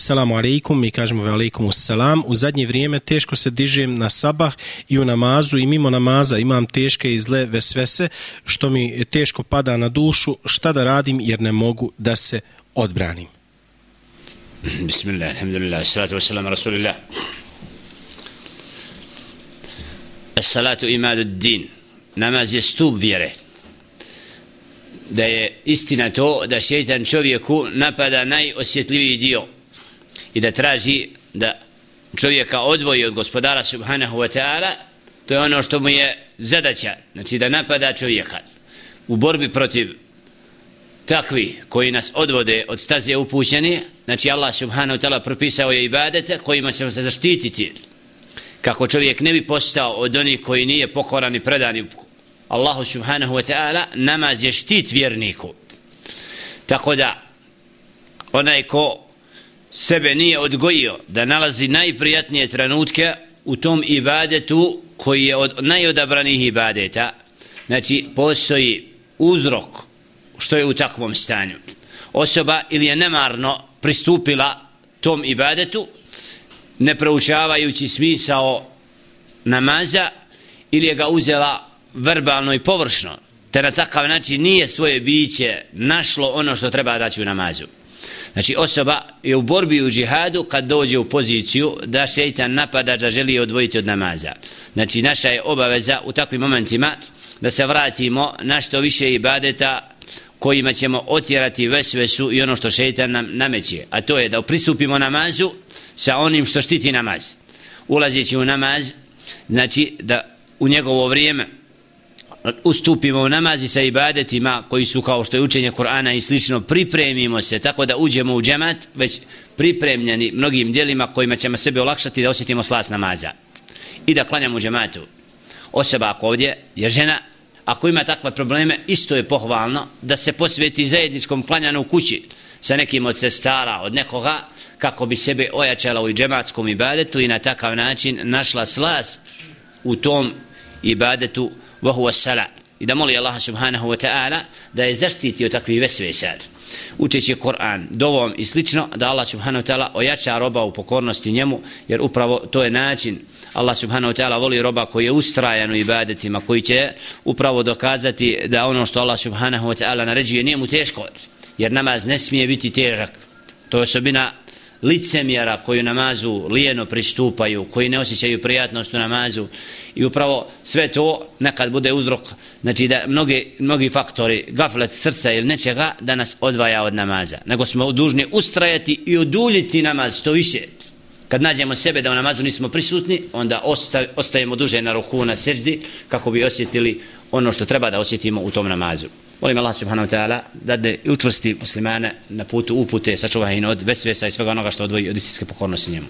salamu alaikum, mi kažemo ve alaikum salam. U zadnje vrijeme teško se dižem na sabah i u namazu i mimo namaza imam teške i zle vesvese, što mi teško pada na dušu, šta da radim jer ne mogu da se odbranim. Bismillah, alhamdulillah, salatu wasalam, rasulillah. Salatu imadu din. Namaz je stup vjere. Da je istina to da šeitan čovjeku napada najosjetljiviji dio i da traži da čovjeka odvoji od gospodara subhanahu wa ta'ala to je ono što mu je zadaća znači da napada čovjeka u borbi protiv takvi koji nas odvode od staze upućeni. Znači Allah subhanahu wa ta'ala propisao je ibadete kojima ćemo se zaštititi kako čovjek ne bi postao od onih koji nije pokoran i predani Allahu subhanahu wa ta'ala namaz je štit vjerniku. Tako da onaj ko sebe nije odgojio da nalazi najprijatnije trenutke u tom ibadetu koji je od najodabranih ibadeta. Znači postoji uzrok što je u takvom stanju. Osoba ili je nemarno pristupila tom ibadetu ne proučavajući smisao namaza ili je ga uzela verbalno i površno te na takav način nije svoje biće našlo ono što treba daći u namazu. Znači osoba je u borbi u džihadu kad dođe u poziciju da šeitan napada da želi odvojiti od namaza. Znači naša je obaveza u takvim momentima da se vratimo na što više ibadeta kojima ćemo otjerati vesvesu i ono što šeitan nam nameće. A to je da pristupimo namazu sa onim što štiti namaz. Ulazeći u namaz, znači da u njegovo vrijeme ustupimo u namazi sa ibadetima koji su kao što je učenje Kur'ana i slično, pripremimo se tako da uđemo u džemat, već pripremljeni mnogim dijelima kojima ćemo sebe olakšati da osjetimo slast namaza i da klanjamo u džematu. Osoba ako ovdje je žena, ako ima takve probleme, isto je pohvalno da se posveti zajedničkom klanjanu u kući sa nekim od sestara, od nekoga, kako bi sebe ojačala u džematskom ibadetu i na takav način našla slast u tom ibadetu وهو السلاء إذا مولي الله سبحانه وتعالى دا يزرتي تيو takvih vesvesa učeći Kur'an, dovom i slično, da Allah subhanahu wa ta'ala ojača roba u pokornosti njemu, jer upravo to je način. Allah subhanahu wa ta'ala voli roba koji je ustrajan u ibadetima, koji će upravo dokazati da ono što Allah subhanahu wa ta'ala naređuje nije mu teško, jer namaz ne smije biti težak. To je osobina licemjera koji namazu lijeno pristupaju, koji ne osjećaju prijatnost u namazu i upravo sve to nekad bude uzrok, znači da mnogi, mnogi faktori, gaflet srca ili nečega, da nas odvaja od namaza. Nego smo dužni ustrajati i oduljiti namaz što više. Kad nađemo sebe da u namazu nismo prisutni, onda ostajemo duže na ruku na seždi kako bi osjetili ono što treba da osjetimo u tom namazu. Molim Allah subhanahu wa ta'ala da da učvrsti muslimane na putu upute, sačuva ih od vesvesa i svega onoga što odvoji od istinske pokornosti njemu.